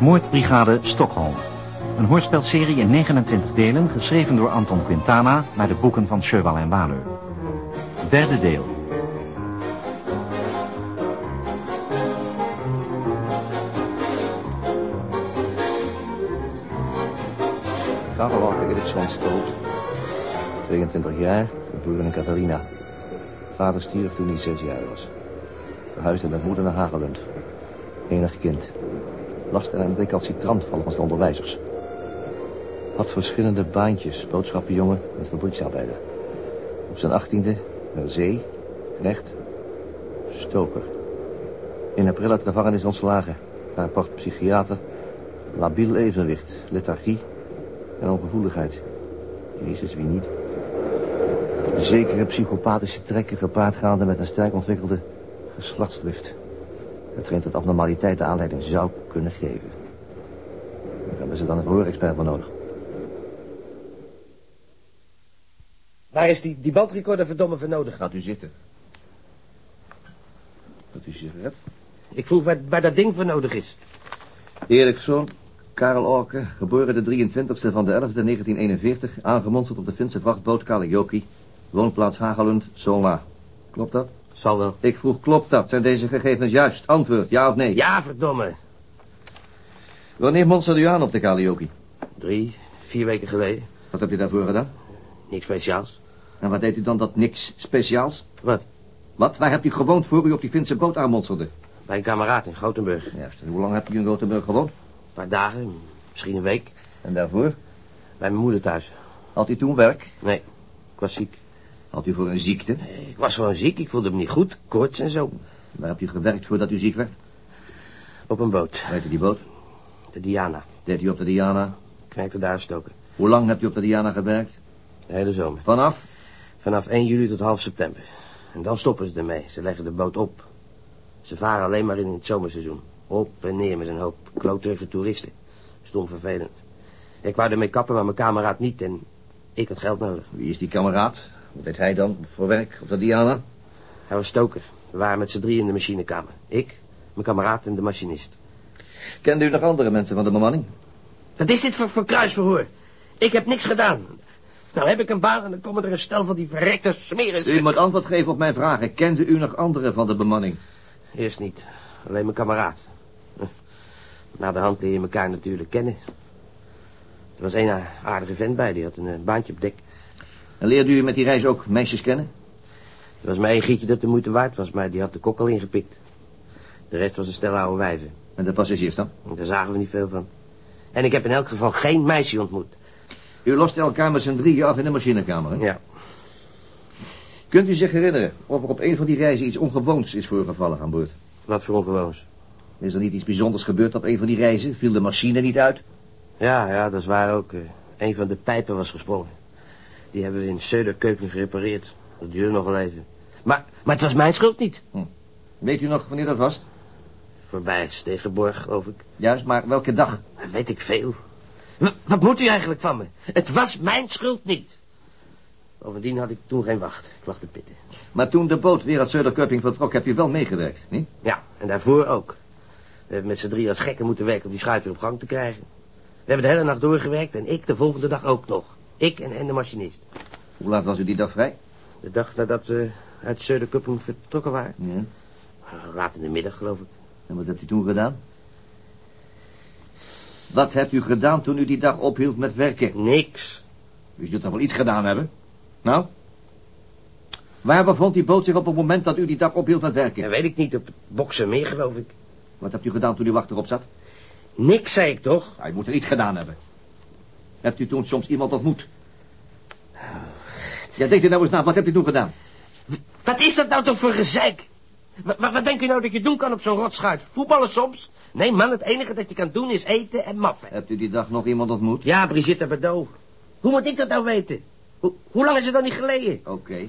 Moordbrigade Stockholm. Een hoorspelserie in 29 delen, geschreven door Anton Quintana... naar de boeken van Cheval en Waleur. Derde deel. Karel Eriksson Stoot. 22 jaar, geboren in Catharina. Vader stierf toen hij zes jaar was. Verhuisde met moeder naar Hagelund. Enig kind. Lastig en recalcitrant volgens de onderwijzers. Had verschillende baantjes, boodschappenjongen en fabrieksarbeider. Op zijn achttiende naar zee, recht, stoker. In april uit gevangenis ontslagen. Rapport psychiater, labiel evenwicht, lethargie en ongevoeligheid. Jezus, wie niet? Zekere psychopathische trekken gepaard gaande met een sterk ontwikkelde geslachtsdrift. Hetgeen tot abnormaliteit de aanleiding zou kunnen geven. Daar hebben ze dan een hoorexpert voor nodig. Waar is die, die bandrecorder verdomme voor nodig? Gaat u zitten. Wat u sigaret? Ik vroeg waar, waar dat ding voor nodig is. Eriksson, Karel Orke, geboren de 23e van de 11e 1941, aangemonsterd op de Finse vrachtboot Kalajoki, woonplaats Hagelund, Solna. Klopt dat? Zal wel. Ik vroeg, klopt dat? Zijn deze gegevens juist? Antwoord, ja of nee? Ja, verdomme. Wanneer monsterde u aan op de Kalajoki? Drie, vier weken geleden. Wat heb je daarvoor gedaan? Niks speciaals. En wat deed u dan dat niks speciaals? Wat? Wat? Waar hebt u gewoond voor u op die Finse boot aanmonsterde? Bij een kameraad in Gothenburg. Een Juist, en hoe lang hebt u in Gothenburg gewoond? paar dagen, misschien een week. En daarvoor? Bij mijn moeder thuis. Had u toen werk? Nee, ik was ziek. Had u voor een ziekte? Ik was gewoon ziek, ik voelde me niet goed, koorts en zo. Waar hebt u gewerkt voordat u ziek werd? Op een boot, Weet u die boot? de Diana. Deed u op de Diana? Ik werkte daar stoken. Hoe lang hebt u op de Diana gewerkt? De hele zomer. Vanaf? Vanaf 1 juli tot half september. En dan stoppen ze ermee. Ze leggen de boot op. Ze varen alleen maar in het zomerseizoen. Op en neer met een hoop kloterige toeristen. Stom vervelend. Ik wou ermee kappen, maar mijn kameraad niet en ik had geld nodig. Wie is die kameraad? Wat deed hij dan voor werk op de Diana? Hij was stoker. We waren met z'n drie in de machinekamer. Ik, mijn kameraad en de machinist. Kende u nog andere mensen van de bemanning? Wat is dit voor, voor kruisverhoor? Ik heb niks gedaan. Nou heb ik een baan en dan komen er een stel van die verrekte smeren. U moet antwoord geven op mijn vragen. Kende u nog anderen van de bemanning? Eerst niet. Alleen mijn kameraad. Na de hand leer je elkaar natuurlijk kennen. Er was een aardige vent bij, die had een eh, baantje op dek. En leerde u met die reis ook meisjes kennen? Er was maar één gietje dat de moeite waard was, maar die had de kok al ingepikt. De rest was een stel oude wijven. En de passagiers dan? Daar zagen we niet veel van. En ik heb in elk geval geen meisje ontmoet. U loste elkaar met z'n drieën af in de machinekamer, hè? Ja, Kunt u zich herinneren of er op een van die reizen iets ongewoons is voorgevallen aan boord? wat voor ongewoons. Is er niet iets bijzonders gebeurd op een van die reizen? Viel de machine niet uit? Ja, ja, dat is waar ook. eh, een van de pijpen was gesprongen. Die hebben we in Söderkeuken gerepareerd. Dat duurde nog wel even. Maar, maar het was mijn schuld niet. Weet u nog wanneer dat was? Voorbij Stegenborg, geloof ik. Juist, maar welke dag? Weet ik veel. W- wat moet u eigenlijk van me? Het was mijn schuld niet. Bovendien had ik toen geen wacht. Ik lag te pitten. Maar toen de boot weer uit Söderköping vertrok, heb u wel meegewerkt, niet? Ja, en daarvoor ook. We hebben met z'n drie als gekken moeten werken om die schuit weer op gang te krijgen. We hebben de hele nacht doorgewerkt en ik de volgende dag ook nog. Ik en, en de machinist. Hoe laat was u die dag vrij? De dag nadat we uit Söderköping vertrokken waren. Ja. Laat in de middag, geloof ik. En wat hebt u toen gedaan? Wat hebt u gedaan toen u die dag ophield met werken? Niks. U zult toch wel iets gedaan hebben? Nou? Waar bevond die boot zich op het moment dat u die dag ophield met werken? Dat weet ik niet. Op het boksen meer, geloof ik. Wat hebt u gedaan toen uw wacht erop zat? Niks, zei ik toch? Ja, u moet er iets gedaan hebben. Hebt u toen soms iemand ontmoet? Ja, denk u nou eens na. Wat hebt u toen gedaan? Wat is dat nou toch voor gezeik? Wat, wat, wat denk je nou dat je doen kan op zo'n rotschuit? Voetballen soms? Nee, man, het enige dat je kan doen is eten en maffen. Hebt u die dag nog iemand ontmoet? Ja, Brigitte Bardot. Hoe moet ik dat nou weten? Hoe, hoe lang is het dan niet geleden? Oké.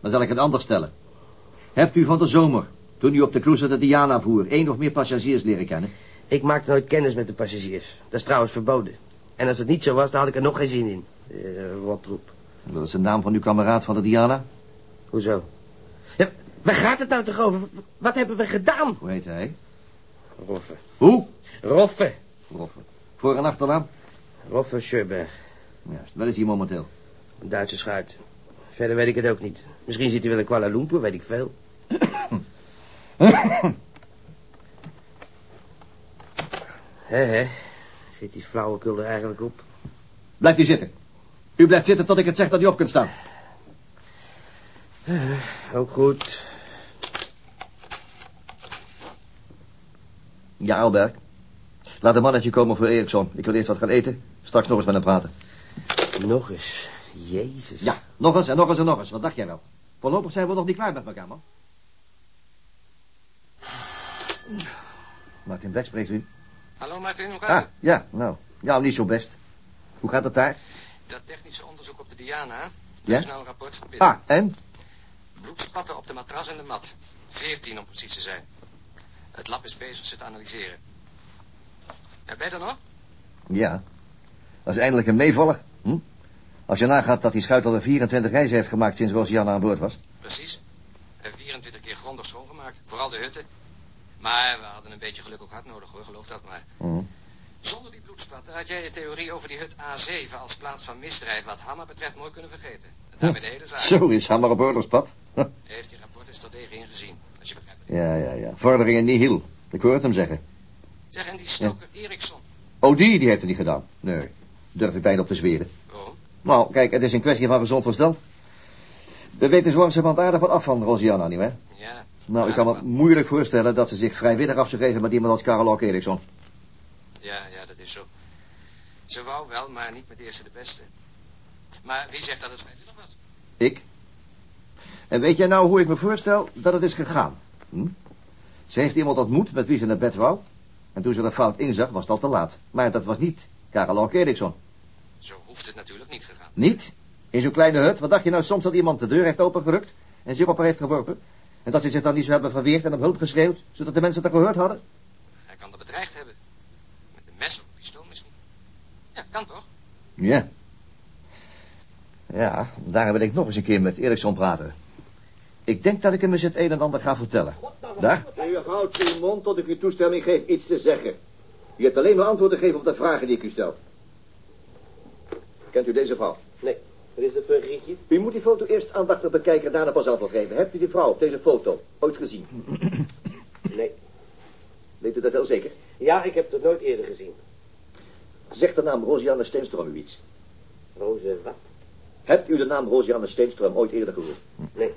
Dan zal ik het anders stellen. Hebt u van de zomer, toen u op de cruise de Diana voer, één of meer passagiers leren kennen? Ik maakte nooit kennis met de passagiers. Dat is trouwens verboden. En als het niet zo was, dan had ik er nog geen zin in. Eh, wat troep. Dat is de naam van uw kameraad van de Diana. Hoezo? Ja, waar gaat het nou toch over? Wat hebben we gedaan? Hoe heet hij? Roffe. Hoe? Roffe. Roffe. Voor- en achternaam? Roffe Schöberg. Juist. Waar is hij momenteel? Een Duitse schuit. Verder weet ik het ook niet. Misschien zit hij wel in Kuala Lumpur, weet ik veel. Hé, hé. Zit die flauwekul er eigenlijk op? Blijft u zitten. U blijft zitten tot ik het zeg dat u op kunt staan. Ook goed. Ja, Albert. Laat een mannetje komen voor Eriksson. Ik wil eerst wat gaan eten. Straks nog eens met hem praten. Nog eens. Jezus. Ja, nog eens en nog eens en nog eens. Wat dacht jij wel? Voorlopig zijn we nog niet klaar met elkaar, man. Martin Beck spreekt u. Hallo Martin, hoe gaat Ah, het? ja, nou. Ja, niet zo best. Hoe gaat het daar? Dat technische onderzoek op de Diana. Ja? is nou een rapport van binnen. Ah, en? Bloedspatten op de matras en de mat. 14 om precies te zijn. Het lab is bezig ze te analyseren. Ja, ben je er nog? Ja. Dat is eindelijk een meevaller. Hm? Als je nagaat dat die schuit al 24 reizen heeft gemaakt sinds Rosianna aan boord was. Precies. En 24 keer grondig schoongemaakt. Vooral de hutten. Maar we hadden een beetje geluk ook hard nodig hoor, geloof dat maar. Hm. Zonder die bloedspatten had jij je theorie over die hut A7 als plaats van misdrijf wat Hammer betreft mooi kunnen vergeten. En daarmee de hele zaak. Zo is Hammer op oorlogspad. Heeft die rapport eens terdege ingezien. Als je begrijpt Ja, ja, ja. Vorderingen nihil. Ik hoor het hem zeggen. Zeg, en die stoker Eriksson. Oh, die, die heeft het niet gedaan. Nee, durf ik bijna op te zweren. Waarom? Nou, kijk, het is een kwestie van gezond verstand. We weten zo langzamerhand aardig wat af van Rosianna, niet waar? Ja. Nou, ik kan me moeilijk voorstellen dat ze zich vrijwillig af zou geven met iemand als Karel Eriksson. Ja, ja, dat is zo. Ze wou wel, maar niet met de eerste de beste. Maar wie zegt dat het vrijwillig was? Ik? En weet jij nou hoe ik me voorstel dat het is gegaan? Hm? Ze heeft iemand ontmoet met wie ze naar bed wou. En toen ze er fout inzag, was het al te laat. Maar dat was niet Karel Eriksson. Zo hoeft het natuurlijk niet gegaan. Niet? In zo'n kleine hut, wat dacht je nou soms dat iemand de deur heeft opengerukt en zich op haar heeft geworpen? En dat ze zich dan niet zou hebben verweerd en om hulp geschreeuwd, zodat de mensen het gehoord hadden? Hij kan dat bedreigd hebben. Met een mes of een pistool misschien. Ja, kan toch? Ja. Ja, daar wil ik nog eens een keer met Eriksson praten. Ik denk dat ik hem eens het een en ander ga vertellen. Daar? U houdt uw mond tot ik u toestemming geef iets te zeggen. U hebt alleen maar antwoord te geven op de vragen die ik u stel. Kent u deze vrouw? Nee. Wat is een grietje? U moet die foto eerst aandachtig bekijken en daarna pas antwoord geven. Hebt u die vrouw op deze foto ooit gezien? Nee. Weet u dat heel zeker? Ja, ik heb het nooit eerder gezien. Zegt de naam Rosianne Steenström u iets? Roze wat? Hebt u de naam Rosianne Steenström ooit eerder gehoord? Nee.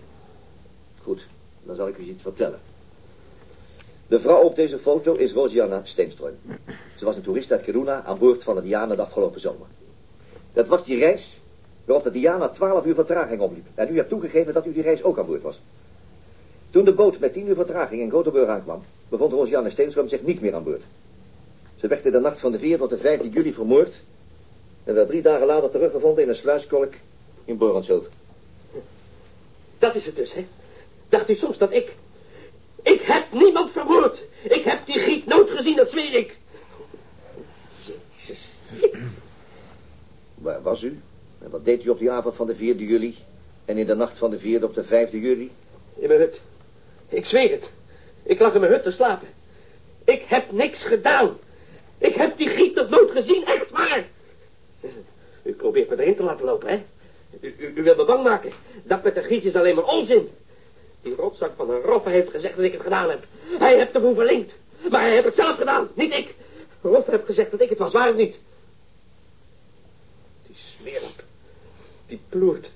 Goed, dan zal ik u iets vertellen. De vrouw op deze foto is Rosianna Steenström. Ze was een toerist uit Kiruna aan boord van de Diana de afgelopen zomer. Dat was die reis waarop de Diana 12 uur vertraging opliep. En u hebt toegegeven dat u die reis ook aan boord was. Toen de boot met 10 uur vertraging in Gothenburg aankwam, bevond Rosianne Steenström zich niet meer aan boord. Ze werd in de nacht van de 4 tot de 5 juli vermoord en werd drie dagen later teruggevonden in een sluiskolk in Borensult. Dat is het dus, hè? Dacht u soms dat ik... Ik heb niemand vermoord. Ik heb die giet nooit gezien, dat zweer ik. Jezus. Waar was u? En wat deed u op die avond van de 4e juli? En in de nacht van de 4e op de 5e juli? In mijn hut. Ik zweer het. Ik lag in mijn hut te slapen. Ik heb niks gedaan. Ik heb die giet nog nooit gezien, echt waar. U probeert me erin te laten lopen, hè? U, u, u wil me bang maken. Dat met de giet is alleen maar onzin. Die rotzak van een Roffe heeft gezegd dat ik het gedaan heb. Hij heeft boel verlinkt. Maar hij heeft het zelf gedaan, niet ik. Roffe heeft gezegd dat ik het was, waar of niet? Die smeerlap. Die ploert.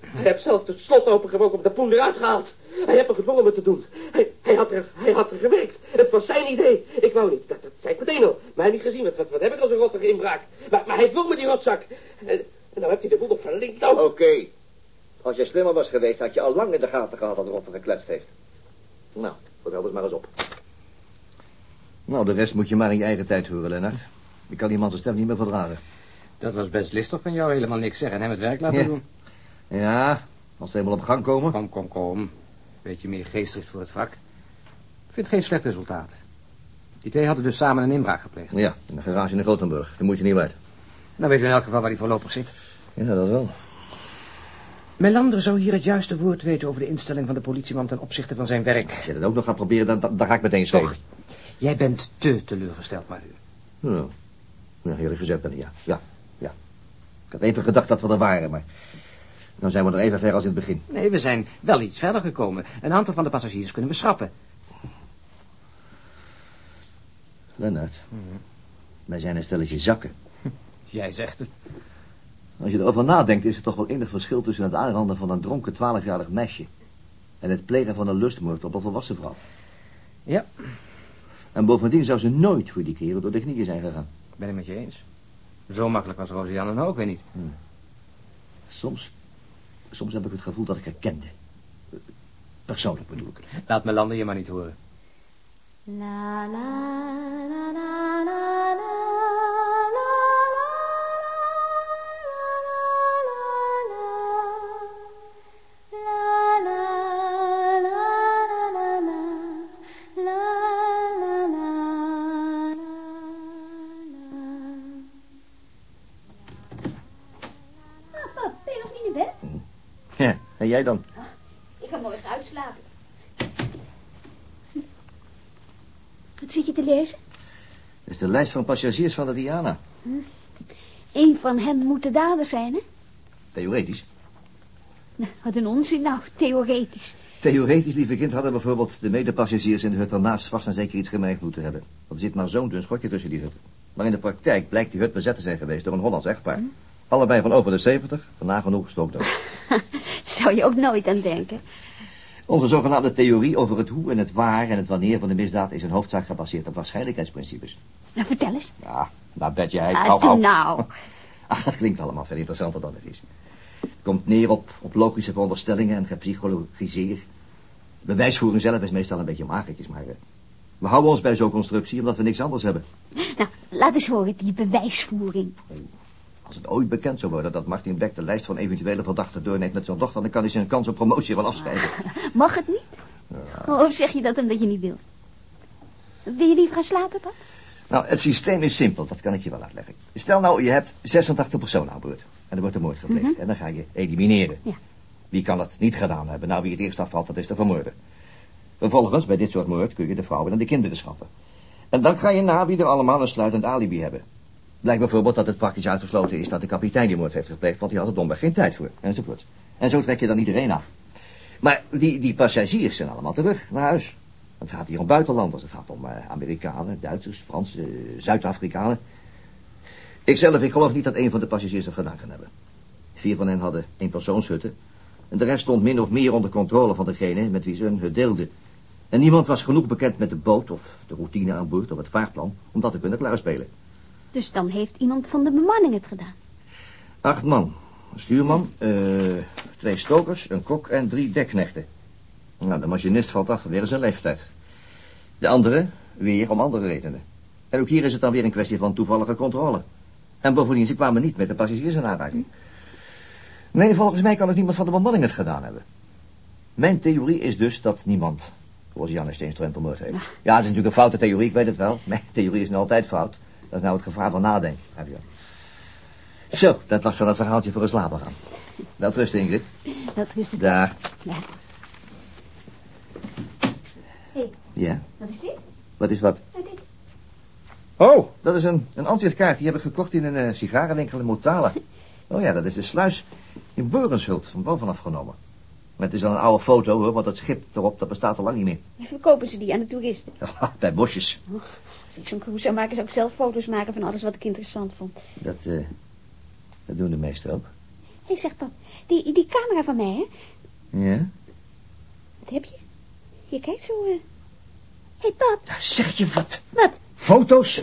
Hij heeft zelf het slot opengebroken om de poen eruit gehaald. Hij heeft me gedwongen me te doen. Hij, hij, had er, hij had er gewerkt. Het was zijn idee. Ik wou niet. Dat, dat zei ik meteen al. Maar hij heeft niet gezien. Wat, wat, wat heb ik als een rottige inbraak? Maar, maar hij dwong me die rotzak. En, en nou heeft hij de boel nog verlinkt. Nou, Oké. Als jij slimmer was geweest, had je al lang in de gaten gehad dat Roffe gekletst heeft. Nou, vertel het maar eens op. Nou, de rest moet je maar in je eigen tijd horen, Lennart. Ik kan die man zijn stem niet meer verdragen. Dat was best listig van jou, helemaal niks zeggen en hem het werk laten Ja. doen. Ja, als ze helemaal op gang komen. Kom, kom, kom. Beetje meer geestdrift voor het vak. Ik vind geen slecht resultaat. Die twee hadden dus samen een inbraak gepleegd. Ja, in de garage in Gothenburg. Daar moet je niet uit. Dan weten we in elk geval waar hij voorlopig zit. Ja, dat wel. Melander zou hier het juiste woord weten over de instelling van de politieman ten opzichte van zijn werk. Als je dat ook nog gaat proberen, dan, dan, dan ga ik meteen schrijven. Jij bent te teleurgesteld, Mathieu. Ja, Ja, eerlijk gezegd ben ik. Ja, ja. Ik had even gedacht dat we er waren, maar... Dan zijn we er even ver als in het begin. Nee, we zijn wel iets verder gekomen. Een aantal van de passagiers kunnen we schrappen. Lennart, wij zijn een stelletje zakken. Jij zegt het. Als je erover nadenkt, is er toch wel enig verschil tussen het aanranden van een dronken twaalfjarig meisje... en het plegen van een lustmoord op een volwassen vrouw. Ja, En bovendien zou ze nooit voor die kerel door de knieën zijn gegaan. ben ik met je eens. Zo makkelijk was Rosianne nou ook weer niet. Soms, soms heb ik het gevoel dat ik haar kende. Persoonlijk bedoel ik. Laat Melander je maar niet horen. La la la la la jij dan? Ik ga morgen uitslapen. Wat zit je te lezen? Dat is de lijst van passagiers van de Diana. Eén van hen moet de dader zijn, hè? Theoretisch. Nou, Wat een onzin nou, theoretisch. Theoretisch, lieve kind, hadden bijvoorbeeld de medepassagiers in de hut ernaast vast en zeker iets gemerkt moeten hebben. Want er zit maar zo'n dun schotje tussen die hutten. Maar in de praktijk blijkt die hut bezet te zijn geweest door een Hollands echtpaar. Allebei van over de 70, van nagenoeg stookdood. Zou je ook nooit aan denken. Onze zogenaamde theorie over het hoe en het waar en het wanneer van de misdaad is in hoofdzaak gebaseerd op waarschijnlijkheidsprincipes. Nou, vertel eens. Ja, nou bet jij. Ah, hou, hou. nou. Ach, dat klinkt allemaal veel interessanter dan het is. Het komt neer op, op logische veronderstellingen en gepsychologiseer. Bewijsvoering zelf is meestal een beetje magertjes, maar... eh, we houden ons bij zo'n constructie omdat we niks anders hebben. Nou, laat eens horen, die bewijsvoering. Als het ooit bekend zou worden dat Martin Beck de lijst van eventuele verdachten doorneemt met zijn dochter... dan kan hij zijn kans op promotie wel afschrijven. Mag het niet? Of zeg je dat omdat je niet wil? Wil je liever gaan slapen, pap? Nou, het systeem is simpel, dat kan ik je wel uitleggen. Stel nou, je hebt 86 personen aan boord. En er wordt een moord gepleegd. En dan ga je elimineren. Ja. Wie kan het niet gedaan hebben? Nou, wie het eerst afvalt, dat is te vermoorden. Vervolgens, bij dit soort moord, kun je de vrouwen en de kinderen schatten. En dan ga je na wie er allemaal een sluitend alibi hebben. Blijkt bijvoorbeeld dat het praktisch uitgesloten is dat de kapitein die moord heeft gepleegd, want die had er domweg geen tijd voor, enzovoort. En zo trek je dan iedereen aan. Maar die, die passagiers zijn allemaal terug naar huis. Het gaat hier om buitenlanders. Het gaat om eh, Amerikanen, Duitsers, Fransen, Zuid-Afrikanen. Ikzelf, ik geloof niet dat een van de passagiers dat gedaan kan hebben. Vier van hen hadden eenpersoonshutten. En de rest stond min of meer onder controle van degene met wie ze hun hut deelden. En niemand was genoeg bekend met de boot of de routine aan boord of het vaartplan om dat te kunnen klaarspelen. Dus dan heeft iemand van de bemanning het gedaan. Acht man. Een stuurman, eh, twee stokers, een kok en drie dekknechten. Nou, de machinist valt af vanwege zijn leeftijd. De andere weer om andere redenen. En ook hier is het dan weer een kwestie van toevallige controle. En bovendien, ze kwamen niet met de passagiers in aanraking. Nee, volgens mij kan ook niemand van de bemanning het gedaan hebben. Mijn theorie is dus dat niemand Rosianne Steenström vermoord heeft. Ja, het is natuurlijk een foute theorie, ik weet het wel. Mijn theorie is nu altijd fout. Dat is nou het gevaar van nadenken. Heb je. Zo, dat was dan het verhaaltje voor een slapen gaan. Wel rust, Ingrid. Dat is het. Daar. Ja. Hé, Ja, wat is dit? wat is wat? Nou, dit. Oh, dat is een, een ansichtkaart. Die heb ik gekocht in een eh, sigarenwinkel in Motala. Oh ja, dat is de sluis in Beurenshult, van bovenaf genomen. Maar het is dan een oude foto, hoor, want het schip erop, dat bestaat al lang niet meer. Verkopen ze die aan de toeristen? Bij bosjes. Als ik zo'n cruise zou maken, zou ik zelf foto's maken van alles wat ik interessant vond. Dat, eh, dat doen de meesten ook. Hé, zeg pap, die, die camera van mij, hè? Ja? Wat heb je? Je kijkt zo, eh... Hé, hey, pap, Daar zeg je wat. wat? Foto's?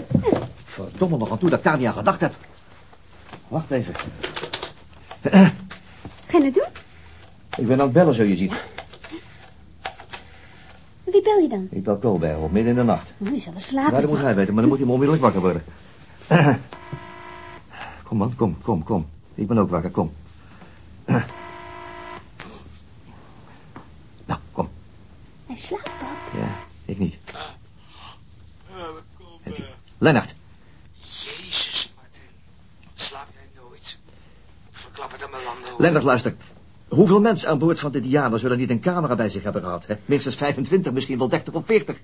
Verdomme nog aan toe dat ik daar niet aan gedacht heb. Wacht even. Ga je het doen? Ik ben aan het bellen, zo je ziet. Wie bel je dan? Ik bel Colbert op, midden in de nacht. Oh, die zal wel Ja, slapen. dat moet hij weten, maar dan moet hij me onmiddellijk wakker worden. Kom man, kom, kom, kom. Ik ben ook wakker, kom. Nou, kom. Hij slaapt, pap. Ja, ik niet. Je- Lennart, Jezus, Martin. Slaap jij nooit? Verklap het aan mijn landen. hoor. Lennart, luister. Hoeveel mensen aan boord van de Diana zullen niet een camera bij zich hebben gehad? Hè? Minstens 25, misschien wel 30 of 40.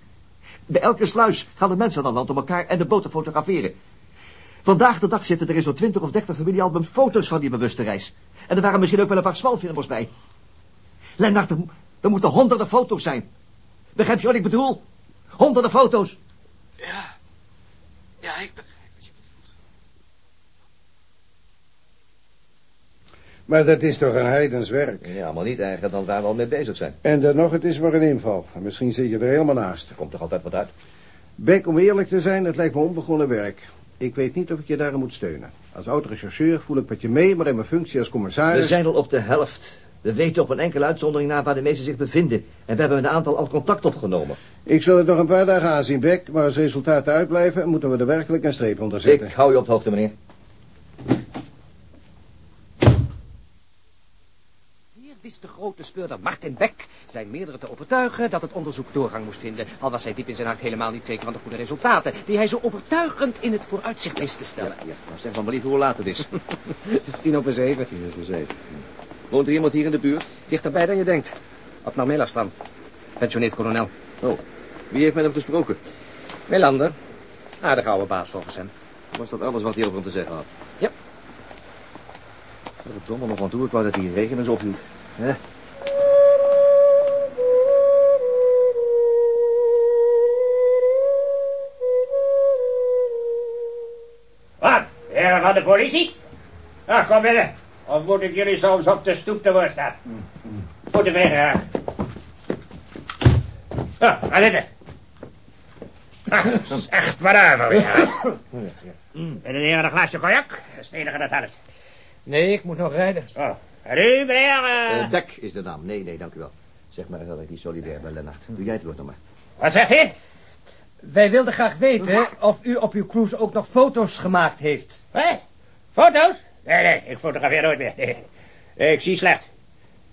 Bij elke sluis gaan de mensen aan land om elkaar en de boot te fotograferen. Vandaag de dag zitten er in zo'n 20 of 30 familiealbums foto's van die bewuste reis. En er waren misschien ook wel een paar zwalfilmers bij. Lennart, er moeten honderden foto's zijn. Begrijp je wat ik bedoel? Honderden foto's. Ja. Ja, ik begrijp wat je bedoelt. Maar dat is toch een heidens werk. Ja, maar niet erger dan waar we al mee bezig zijn. En dan nog, het is maar een inval. En misschien zit je er helemaal naast. Er komt toch altijd wat uit? Beck, om eerlijk te zijn, het lijkt me onbegonnen werk. Ik weet niet of ik je daarin moet steunen. Als oud-rechercheur voel ik met je mee, maar in mijn functie als commissaris... We zijn al op de helft. We weten op een enkele uitzondering na waar de meesten zich bevinden. En we hebben een aantal al contact opgenomen. Ik zal het nog een paar dagen aanzien, Beck. Maar als resultaten uitblijven, moeten we er werkelijk een streep onder zetten. Ik hou je op de hoogte, meneer. Wist de grote speurder Martin Beck zijn meerdere te overtuigen dat het onderzoek doorgang moest vinden. Al was hij diep in zijn hart helemaal niet zeker van de goede resultaten, die hij zo overtuigend in het vooruitzicht wist te stellen. Ja, nou zeg van maar liever hoe laat het is. Het is tien over zeven. Tien over zeven. Woont er iemand hier in de buurt? Dichterbij dan je denkt. Op Narmela-strand. Pensioneerd kolonel. Oh, wie heeft met hem gesproken? Melander. Aardige oude baas volgens hem. Was dat alles wat hij over hem te zeggen had? Ja. Verdomme nog aan toe, ik wou dat die regen eens ophield. Wat? Heren van de politie? Ah, kom binnen. Of moet ik jullie soms op de stoep te woord staan? Voeten vegen graag. Ah, ga zitten. Ah, echt maar ja. Willen de heren een glaasje cognac? Dat is het enige dat helpt. Nee, ik moet nog rijden. Oh. En u, meneer... eh, Beck is de naam. Nee, nee, dank u wel. Zeg maar eens dat ik niet solidair ben, Lennart. Doe jij het woord nog maar. Wat zegt u? Wij wilden graag weten of u op uw cruise ook nog foto's gemaakt heeft. Wat? Foto's? Nee, nee, ik fotografeer nooit meer. Nee. Ik zie slecht.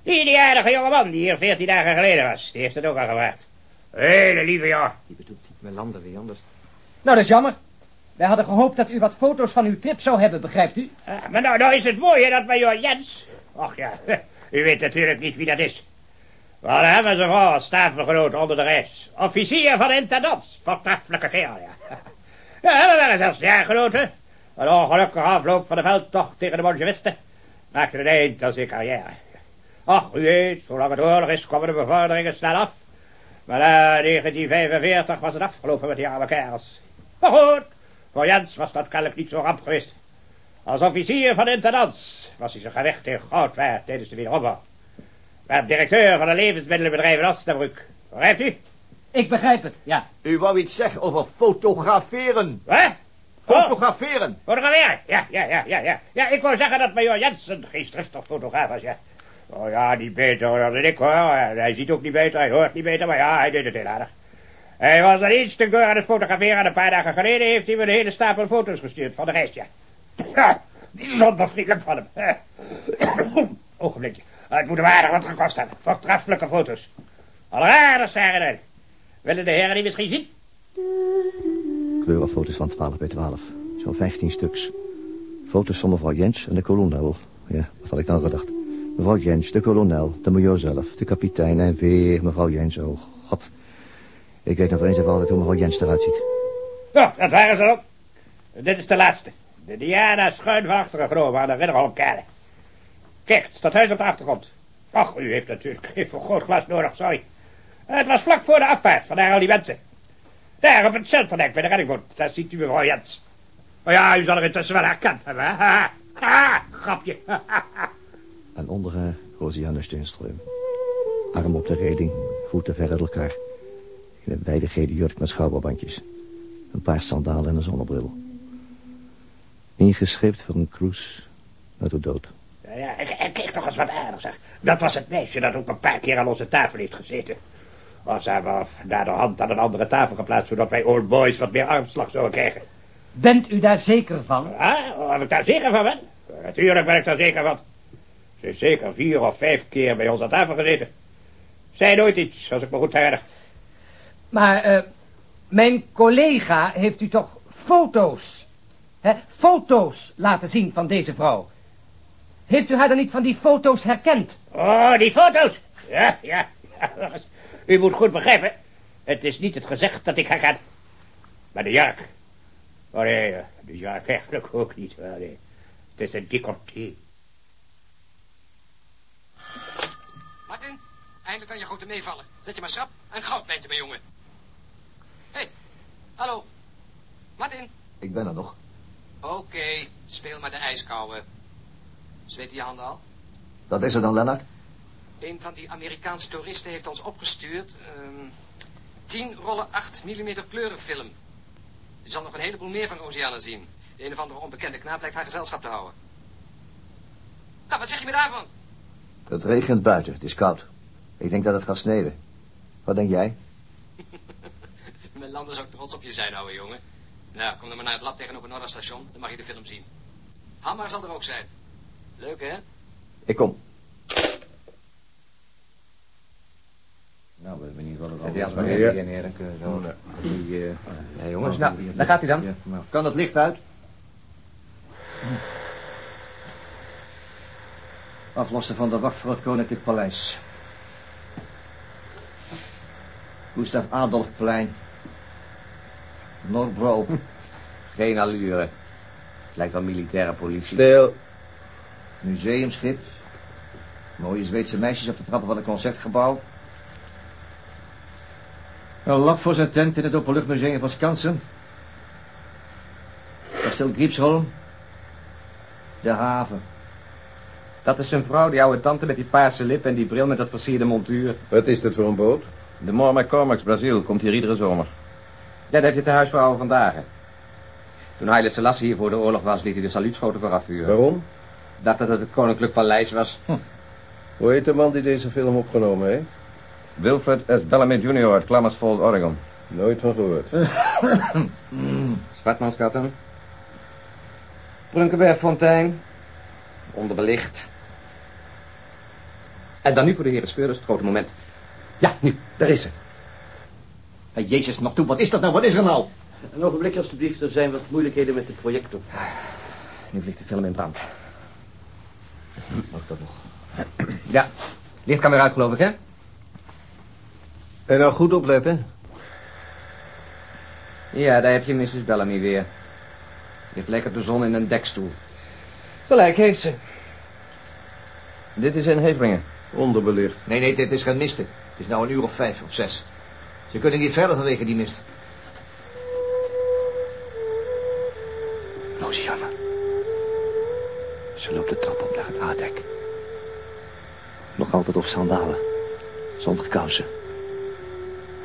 Die, die aardige jongeman die hier veertien dagen geleden was, die heeft het ook al gevraagd. Hele lieve jongen. Die bedoelt niet Melander wie anders. Nou, dat is jammer. Wij hadden gehoopt dat u wat foto's van uw trip zou hebben, begrijpt u? Ah, maar nou, nou is het mooie dat major Jens... Och ja, u weet natuurlijk niet wie dat is. We hadden hem en zijn vrouw als tafelgenoot onder de reis. Officier van intendants. Voortreffelijke kerel, ja. We waren zelfs jaargenoten. Een ongelukkige afloop van de veldtocht tegen de Bolshevisten. Maakte een eind aan zijn carrière. Ach, u weet, zolang het oorlog is, komen de bevorderingen snel af. Maar na 1945 was het afgelopen met die arme kerels. Maar goed, voor Jens was dat kennelijk niet zo ramp geweest. Als officier van intendants was hij zijn gewicht in goud waard tijdens de wederopbouw. Werd directeur van een levensmiddelenbedrijf in Osnabrück. Begrijpt u? Ik begrijp het, ja. U wou iets zeggen over fotograferen. Wat? Fotograferen. Fotograferen? Ja, ja, ja, ja, ja. Ja, ik wou zeggen dat major Jens een geestdriftig fotograaf was, ja. Oh ja, niet beter dan ik hoor. Hij ziet ook niet beter, hij hoort niet beter, maar ja, hij deed het heel aardig. Hij was er iets te door aan het fotograferen en een paar dagen geleden heeft hij me een hele stapel foto's gestuurd van de reis, ja. Ja, bijzonder vriendelijk van hem. Ogenblikje. Het moet hem aardig wat gekost hebben. Voortreffelijke foto's. Alleraardig er. Willen de heren die misschien zien? Kleurenfoto's van 12 bij 12. Zo'n 15 stuks. Foto's van mevrouw Jens en de kolonel. Ja, wat had ik dan gedacht? Mevrouw Jens, de kolonel, de major zelf, de kapitein en weer mevrouw Jens. Oh, god. Ik weet nog eens even altijd hoe mevrouw Jens eruit ziet. Ja, dat waren ze ook. Dit is de laatste. De Diana schuin van achteren genomen aan de Ridderholmkade. Kijk, het stadhuis op de achtergrond. Och, u heeft natuurlijk geen vergrootglas nodig, sorry. Het was vlak voor de afvaart, vandaar al die mensen. Daar op het centerdek bij de reddingboot, daar ziet u mevrouw Jens. Oh ja, u zal er intussen wel herkend hebben, hè? Ha, ha, grapje. En onder haar Rosianne Steunström. Arm op de reding, voeten ver uit elkaar. In een wijde gele jurk met schouderbandjes. Een paar sandalen en een zonnebril. Ingescheept voor een cruise naar de dood. Ja, ja, ik, ik keek toch eens wat aardig, zeg. Dat was het meisje dat ook een paar keer aan onze tafel heeft gezeten. Oh, ze hebben daar de hand aan een andere tafel geplaatst... zodat wij old boys wat meer armslag zouden krijgen. Bent u daar zeker van? Ja, of ik daar zeker van ben? Natuurlijk ben ik daar zeker van. Ze is zeker vier of vijf keer bij ons aan tafel gezeten. Zei nooit iets, als ik me goed herinner. Maar eh, mijn collega heeft u toch foto's, hè, foto's laten zien van deze vrouw. Heeft u haar dan niet van die foto's herkend? Oh, die foto's. Ja, ja. ja. U moet goed begrijpen. Het is niet het gezicht dat ik herken. Maar de jurk. Oh nee, eh, dus ja, eigenlijk ook niet. nee. Het is een decolleté. Martin, eindelijk kan je grote meevallen. Zet je maar schrap en goudmijntje, mijn jongen. Hé, hey, hallo. Martin. Ik ben er nog. Oké, speel maar de ijskouwe. Zweet je handen al? Wat is er dan, Lennart? Een van die Amerikaanse toeristen heeft ons opgestuurd... ehm 10 rollen 8 mm kleurenfilm. Je zal nog een heleboel meer van Oceana zien. De een of andere onbekende knaap lijkt haar gezelschap te houden. Nou, wat zeg je me daarvan? Het regent buiten, het is koud. Ik denk dat het gaat sneeuwen. Wat denk jij? Mijn landen zou trots op je zijn, ouwe jongen. Nou, kom dan maar naar het lab tegenover Noorderstation. Dan mag je de film zien. Hammer zal er ook zijn. Leuk, hè? Ik kom. Nou, we hebben in ieder geval Zet die het jas maar. Dan kun je zo... Die, eh, Ja, jongens, nou, daar gaat hij dan. Ja, maar. Kan het licht uit? Aflossen van de wacht voor het Koninklijk Paleis. Gustav Adolfplein. Norbro. Geen allure. Het lijkt wel militaire politie. Stil. Museumschip. Mooie Zweedse meisjes op de trappen van het concertgebouw. Een lab voor zijn tent in het Openluchtmuseum van Skansen. Kasteel Griepsholm. De haven. Dat is zijn vrouw, die oude tante met die paarse lip en die bril met dat versierde montuur. Wat is dit voor een boot? De Moor McCormack's Brazil komt hier iedere zomer. Ja, dat heb je te huis voor oude vandaag. Toen Haile Selassie hier voor de oorlog was, liet hij de saluutschoten voor afvuren. Waarom? Dacht dat het het koninklijk paleis was. Hoe heet de man die deze film opgenomen heeft? Wilfred S. Bellamy Jr. uit Klamath Falls, Oregon. Nooit van gehoord. Zwartmanskatten. Brunkenbergfontein. Onderbelicht. En dan nu voor de heren speurders het grote moment. Ja, nu. Daar is ze. Jezus, nog toe. Wat is dat nou? Wat is er nou? Een ogenblikje alstublieft, er zijn wat moeilijkheden met de projector. Nu vliegt de film in brand. Mag dat nog? Ja, licht kan weer uit geloof ik, hè? En nou goed opletten. Ja, daar heb je Mrs. Bellamy weer. Ligt lekker de zon in een dekstoel. Gelijk heeft ze. Dit is in Hevelingen. Onderbelicht. Nee, nee, dit is geen misten. Het is nou een uur of vijf of zes. Ze kunnen niet verder vanwege die mist. Luciana. Ze loopt de trap op naar het A-dek. Nog altijd op sandalen. Zonder kousen.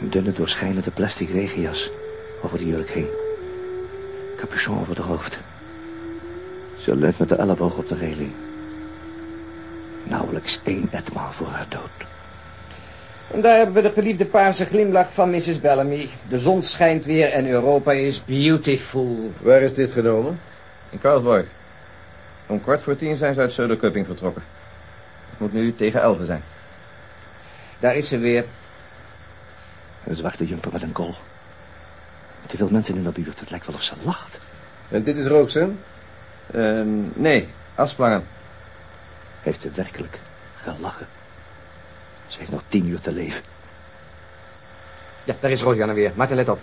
Een dunne doorschijnende plastic regenjas over de jurk heen. Capuchon over de hoofd. Ze leunt met de elleboog op de reling. Nauwelijks één etmaal voor haar dood. En daar hebben we de geliefde paarse glimlach van Mrs. Bellamy. De zon schijnt weer en Europa is beautiful. Waar is dit genomen? In Karlsborg. Om kwart voor tien zijn ze uit Söderköping vertrokken. Het moet nu tegen elfen zijn. Daar is ze weer. Een zwarte jumper met een. Met te veel mensen in de buurt. Het lijkt wel of ze lacht. En dit is Roxanne? Ehm, nee, afsplangen. Heeft ze werkelijk gelachen. Ze heeft nog tien uur te leven. Ja, daar is Rosianne weer. Martin, let op.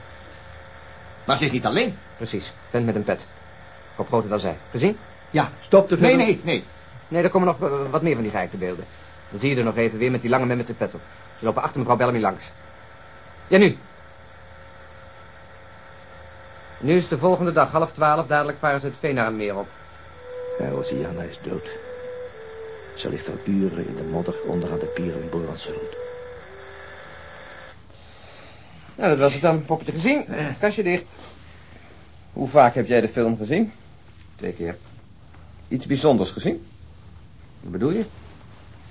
Maar ze is niet alleen. Precies, vent met een pet. Op groter dan zij. Gezien? Ja, stop de Nee, film. nee, nee. Nee, er komen nog eh, wat meer van die geëikte beelden. Dan zie je er nog even weer met die lange man met zijn pet op. Ze lopen achter mevrouw Bellamy langs. Ja, nu. Nu is de volgende dag, half twaalf. Dadelijk varen ze het Veenarmmeer op. Ja, Oceana is dood. Ze ligt al uren in de modder onderaan de pier in Boransrood. Nou, dat was het dan. Poppetje gezien. Kastje dicht. Hoe vaak heb jij de film gezien? Twee keer. Iets bijzonders gezien? Wat bedoel je?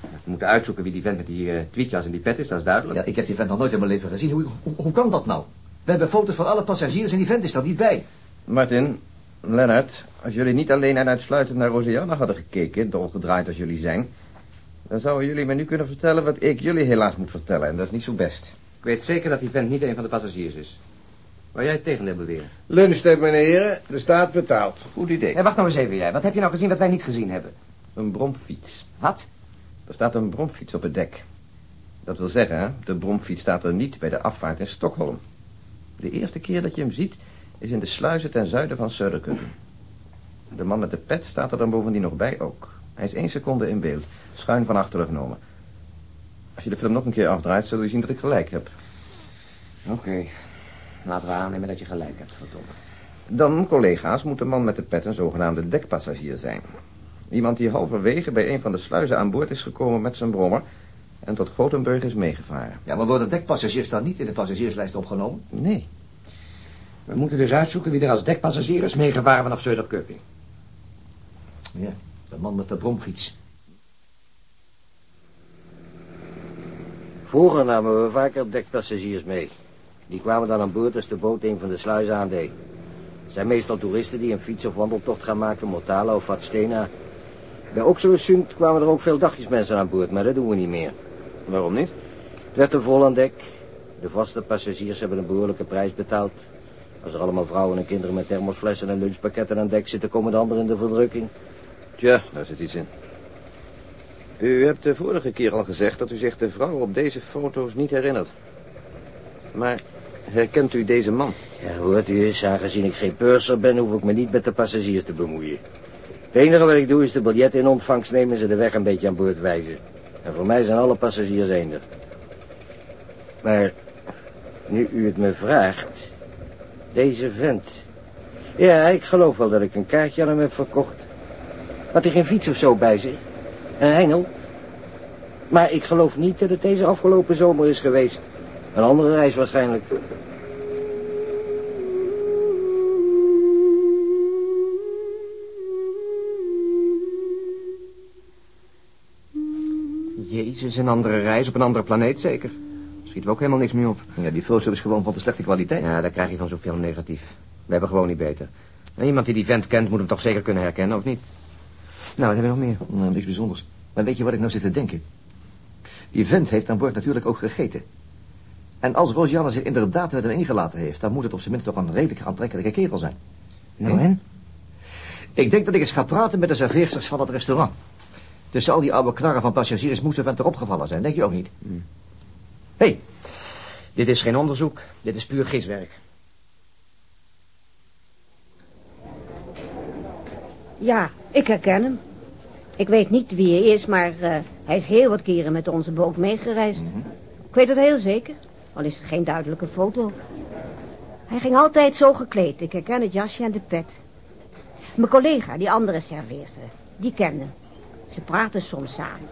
We moeten uitzoeken wie die vent met die eh, tweetjas en die pet is, dat is duidelijk. Ja, ik heb die vent nog nooit in mijn leven gezien. Hoe, hoe, hoe kan dat nou? We hebben foto's van alle passagiers en die vent is er niet bij. Martin, Lennart, als jullie niet alleen en uitsluitend naar Rosianna hadden gekeken, dolgedraaid als jullie zijn, dan zouden jullie me nu kunnen vertellen wat ik jullie helaas moet vertellen. En dat is niet zo best. Ik weet zeker dat die vent niet een van de passagiers is. Waar jij het tegendeel beweren. Lunchtijd, meneer. De staat betaalt. Goed idee. Hé, wacht nou eens even jij. Wat heb je nou gezien wat wij niet gezien hebben? Een bromfiets. Wat? Er staat een bromfiets op het dek. Dat wil zeggen, hè, de bromfiets staat er niet bij de afvaart in Stockholm. De eerste keer dat je hem ziet, is in de sluizen ten zuiden van Söderköping. De man met de pet staat er dan bovendien nog bij ook. Hij is één seconde in beeld, schuin van achteren genomen. Als je de film nog een keer afdraait, zul je zien dat ik gelijk heb. Oké. Laten we aannemen dat je gelijk hebt, verdomme. Dan, collega's, moet de man met de pet een zogenaamde dekpassagier zijn. Iemand die halverwege bij een van de sluizen aan boord is gekomen met zijn brommer... en tot Gothenburg is meegevaren. Ja, maar worden dekpassagiers dan niet in de passagierslijst opgenomen? Nee. We moeten dus uitzoeken wie er als dekpassagier is meegevaren vanaf Söderköping. Ja, de man met de bromfiets. Vroeger namen we vaker dekpassagiers mee. Die kwamen dan aan boord als de boot een van de sluizen aandeed. Het zijn meestal toeristen die een fiets- of wandeltocht gaan maken, Mortala of Vadstena. Bij Oxelösund kwamen er ook veel dagjesmensen aan boord, maar dat doen we niet meer. Waarom niet? Het werd te vol aan dek. De vaste passagiers hebben een behoorlijke prijs betaald. Als er allemaal vrouwen en kinderen met thermosflessen en lunchpakketten aan dek zitten, komen de anderen in de verdrukking. Tja, daar zit iets in. U hebt de vorige keer al gezegd dat u zich de vrouw op deze foto's niet herinnert. Maar herkent u deze man? Ja, hoort u eens, aangezien ik geen purser ben, hoef ik me niet met de passagiers te bemoeien. Het enige wat ik doe is de biljetten in ontvangst nemen en ze de weg een beetje aan boord wijzen. En voor mij zijn alle passagiers eender. Maar, nu u het me vraagt, deze vent. Ja, ik geloof wel dat ik een kaartje aan hem heb verkocht. Had hij geen fiets of zo bij zich? Een hengel? Maar ik geloof niet dat het deze afgelopen zomer is geweest. Een andere reis waarschijnlijk. Jezus, een andere reis op een andere planeet zeker. Schiet we ook helemaal niks meer op. Ja, die foto is gewoon van de slechte kwaliteit. Ja, daar krijg je van zoveel negatief. We hebben gewoon niet beter. En iemand die die vent kent moet hem toch zeker kunnen herkennen, of niet? Nou, wat hebben we nog meer? Nou, niks bijzonders. Maar weet je wat ik nou zit te denken? Die vent heeft aan boord natuurlijk ook gegeten. En als Rosianne zich inderdaad met hem ingelaten heeft... dan moet het op zijn minst toch een redelijk aantrekkelijke kerel zijn. Nou en? Ik denk dat ik eens ga praten met de serveersters van het restaurant. Tussen al die oude knarren van passagiers moest de vent erop gevallen zijn, denk je ook niet? Hé, hey, Dit is geen onderzoek. Dit is puur giswerk. Ja, ik herken hem. Ik weet niet wie hij is, maar eh, hij is heel wat keren met onze boot meegereisd. Ik weet het heel zeker, al is er geen duidelijke foto. Hij ging altijd zo gekleed. Ik herken het jasje en de pet. Mijn collega, die andere serveerster, die kende. Ze praten soms samen.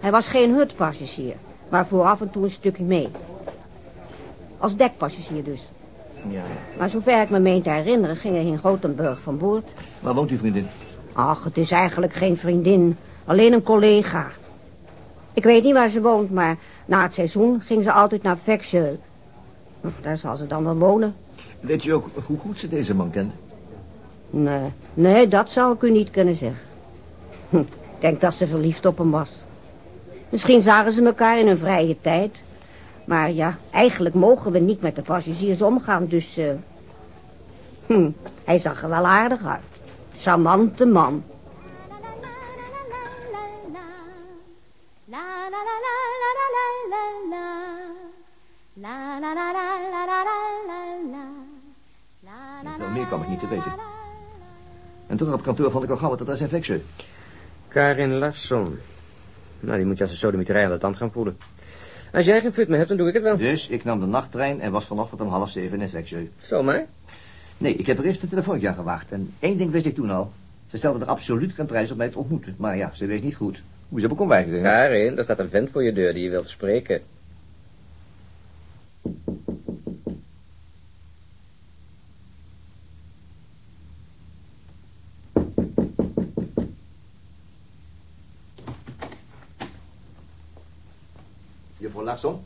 Hij was geen hutpassagier, maar voor af en toe een stukje mee. Als dekpassagier dus. Ja. Maar zover ik me meen te herinneren, ging hij in Gothenburg van boord. Waar woont uw vriendin? Ach, het is eigenlijk geen vriendin, alleen een collega. Ik weet niet waar ze woont, maar na het seizoen ging ze altijd naar Växjö. Hm, Daar zal ze dan wel wonen. Weet je ook hoe goed ze deze man kent? Nee, nee, dat zou ik u niet kunnen zeggen. Hm, Ik denk dat ze verliefd op hem was. Misschien zagen ze elkaar in hun vrije tijd. Maar ja, eigenlijk mogen we niet met de passagiers omgaan, dus... Uh... Hm, hij zag er wel aardig uit. Charmante man. Veel meer kwam ik niet te weten. En toen op kantoor vond ik al gauw dat dat zijn. Karin Larsson, nou, die moet je als een sodemieterij aan de tand gaan voelen. Als jij geen fut meer hebt, dan doe ik het wel. Dus ik nam de nachttrein en was vanochtend om half zeven in. Zo maar. Nee, ik heb er eerst een telefoontje aan gewacht. En één ding wist ik toen al. Ze stelde er absoluut geen prijs op mij te ontmoeten. Maar ja, ze wees niet goed. Hoe ze me kon weigeren. Karin, daar staat een vent voor je deur die je wilt spreken. Juffrouw Larsson?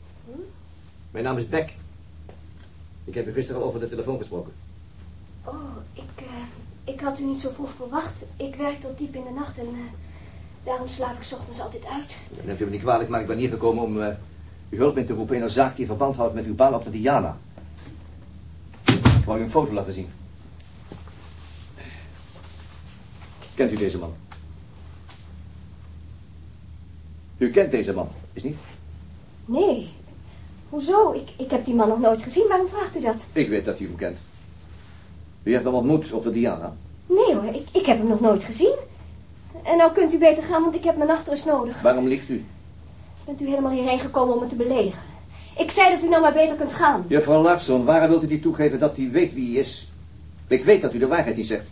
Mijn naam is Beck. Ik heb u gisteren al over de telefoon gesproken. Oh, ik, eh, ik had u niet zo vroeg verwacht. Ik werk tot diep in de nacht en eh, daarom slaap ik 's ochtends altijd uit. Dan hebt u me niet kwalijk, maar ik ben hier gekomen om eh, uw hulp in te roepen in een zaak die verband houdt met uw baan op de Diana. Ik wou u een foto laten zien. Kent u deze man? U kent deze man, is niet? Nee. Hoezo? Ik, ik heb die man nog nooit gezien. Waarom vraagt u dat? Ik weet dat u hem kent. U heeft hem ontmoet op de Diana? Nee hoor, ik, ik heb hem nog nooit gezien. En nou kunt u beter gaan, want ik heb mijn nachtrust nodig. Waarom liegt u? Bent u helemaal hierheen gekomen om me te beledigen? Ik zei dat u nou maar beter kunt gaan. Juffrouw Larsson, waarom wilt u niet toegeven dat hij weet wie hij is? Ik weet dat u de waarheid niet zegt.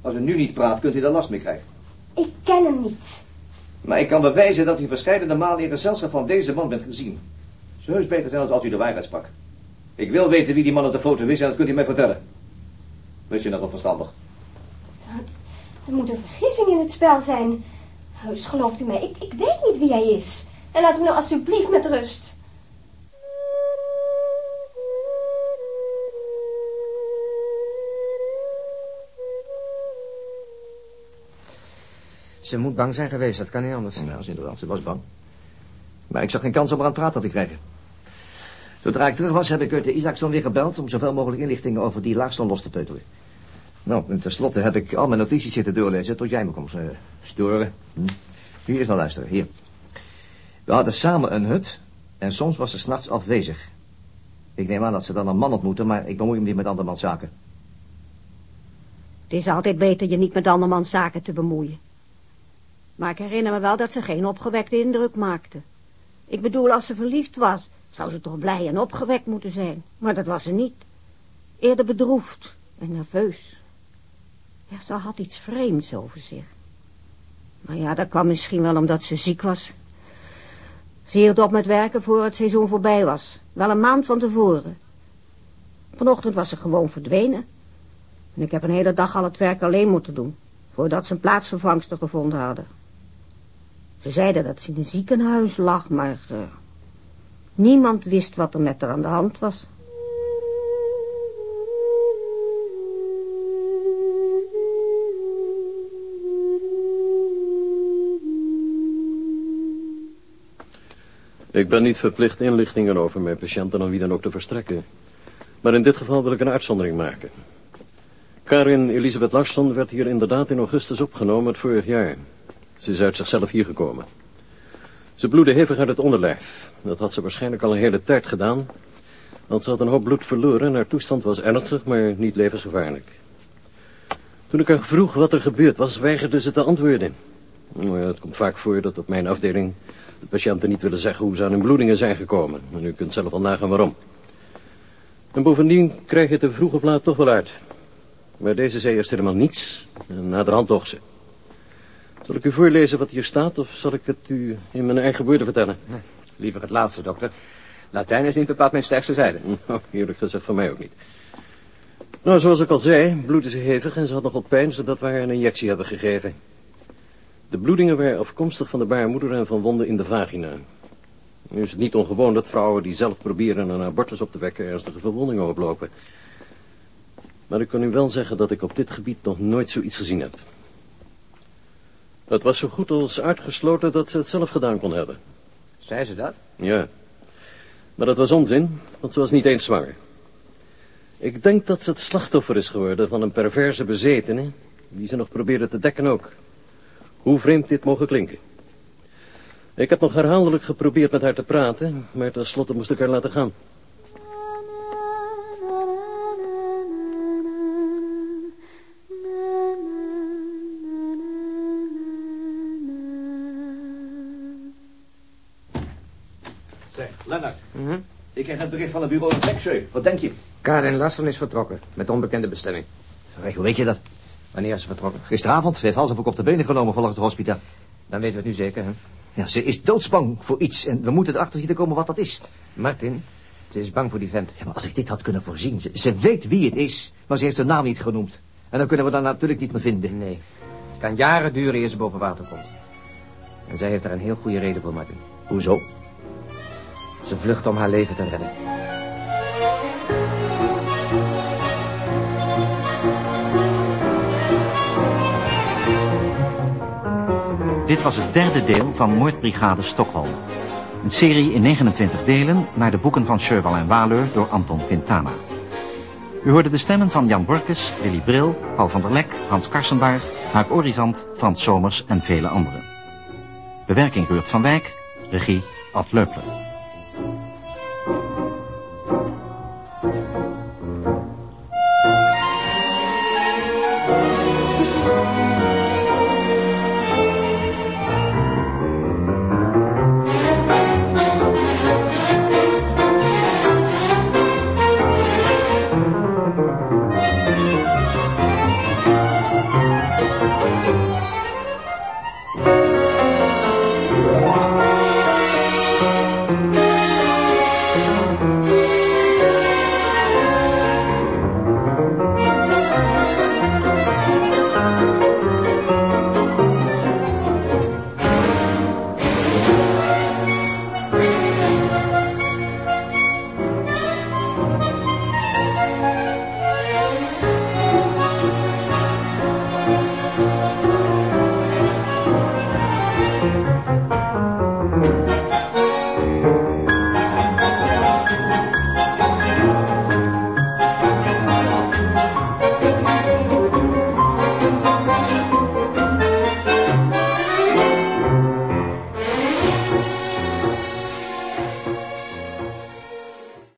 Als u nu niet praat, kunt u er last mee krijgen. Ik ken hem niet. Maar ik kan bewijzen dat u verschillende malen in gezelschap van deze man bent gezien. Zou heus beter als u de waarheid sprak. Ik wil weten wie die man op de foto is en dat kunt u mij vertellen. Wees u nogal verstandig. Er moet een vergissing in het spel zijn. Heus, gelooft u mij, ik, ik weet niet wie hij is. En laat me nou alsjeblieft met rust. Ze moet bang zijn geweest, dat kan niet anders. Ja, inderdaad, ze was bang. Maar ik zag geen kans om haar aan het praten te krijgen. Zodra ik terug was, heb ik de Isaacson weer gebeld... om zoveel mogelijk inlichtingen over die Larsson los te peuteren. Nou, en tenslotte heb ik al mijn notities zitten doorlezen... tot jij me kon uh, storen. Hm. Hier is nou luisteren, hier. We hadden samen een hut... en soms was ze s'nachts afwezig. Ik neem aan dat ze dan een man ontmoeten... maar ik bemoei me niet met andermans zaken. Het is altijd beter je niet met andermans zaken te bemoeien. Maar ik herinner me wel dat ze geen opgewekte indruk maakte. Ik bedoel, als ze verliefd was, zou ze toch blij en opgewekt moeten zijn. Maar dat was ze niet. Eerder bedroefd en nerveus. Ja, ze had iets vreemds over zich. Maar ja, dat kwam misschien wel omdat ze ziek was. Ze hield op met werken voor het seizoen voorbij was. Wel een maand van tevoren. Vanochtend was ze gewoon verdwenen. En ik heb een hele dag al het werk alleen moeten doen. Voordat ze een plaatsvervangster gevonden hadden. Ze zeiden dat ze in een ziekenhuis lag, maar uh, niemand wist wat er met haar aan de hand was. Ik ben niet verplicht inlichtingen over mijn patiënten aan wie dan ook te verstrekken. Maar in dit geval wil ik een uitzondering maken. Karin Elisabeth Larsson werd hier inderdaad in augustus opgenomen het vorig jaar. Ze is uit zichzelf hier gekomen. Ze bloedde hevig uit het onderlijf. Dat had ze waarschijnlijk al een hele tijd gedaan. Want ze had een hoop bloed verloren en haar toestand was ernstig, maar niet levensgevaarlijk. Toen ik haar vroeg wat er gebeurd was, weigerde ze te antwoorden. Het komt vaak voor dat op mijn afdeling de patiënten niet willen zeggen hoe ze aan hun bloedingen zijn gekomen. En u kunt zelf al nagaan waarom. En bovendien krijg je het er vroeg of laat toch wel uit. Maar deze zei eerst helemaal niets en naderhand toch ze. Zal ik u voorlezen wat hier staat of zal ik het u in mijn eigen woorden vertellen? liever het laatste, dokter. Latijn is niet bepaald mijn sterkste zijde. Nou, eerlijk gezegd van mij ook niet. Nou, zoals ik al zei, bloedde ze hevig en ze had nogal pijn, zodat we haar een injectie hebben gegeven. De bloedingen waren afkomstig van de baarmoeder en van wonden in de vagina. Nu is het niet ongewoon dat vrouwen die zelf proberen een abortus op te wekken ernstige verwondingen oplopen. Maar ik kan u wel zeggen dat ik op dit gebied nog nooit zoiets gezien heb. Het was zo goed als uitgesloten dat ze het zelf gedaan kon hebben. Zei ze dat? Ja. Maar dat was onzin, want ze was niet eens zwanger. Ik denk dat ze het slachtoffer is geworden van een perverse bezetene... die ze nog probeerde te dekken ook. Hoe vreemd dit mogen klinken. Ik heb nog herhaaldelijk geprobeerd met haar te praten... maar tenslotte moest ik haar laten gaan. Ik krijg het bericht van het bureau in Texeu. Wat denk je? Karin Larsson is vertrokken, met onbekende bestemming. Zeg, hoe weet je dat? Wanneer is ze vertrokken? Gisteravond. Ze heeft alles op de benen genomen volgens het hospitaal. Dan weten we het nu zeker, hè? Ja, ze is doodsbang voor iets en we moeten erachter zien te komen wat dat is. Martin, ze is bang voor die vent. Ja, maar als ik dit had kunnen voorzien. Ze, ze weet wie het is, maar ze heeft zijn naam niet genoemd. En dan kunnen we dan natuurlijk niet meer vinden. Nee. Het kan jaren duren eer ze boven water komt. En zij heeft daar een heel goede reden voor, Martin. Hoezo? Ze vlucht om haar leven te redden. Dit was het derde deel van Moordbrigade Stockholm. Een serie in 29 delen naar de boeken van Sjöwal en Waleur door Anton Quintana. U hoorde de stemmen van Jan Borkes, Willy Bril, Paul van der Lek, Hans Karsenbaar, Huik Orizant, Frans Somers en vele anderen. Bewerking Geurt van Wijk, regie Ad Leupler.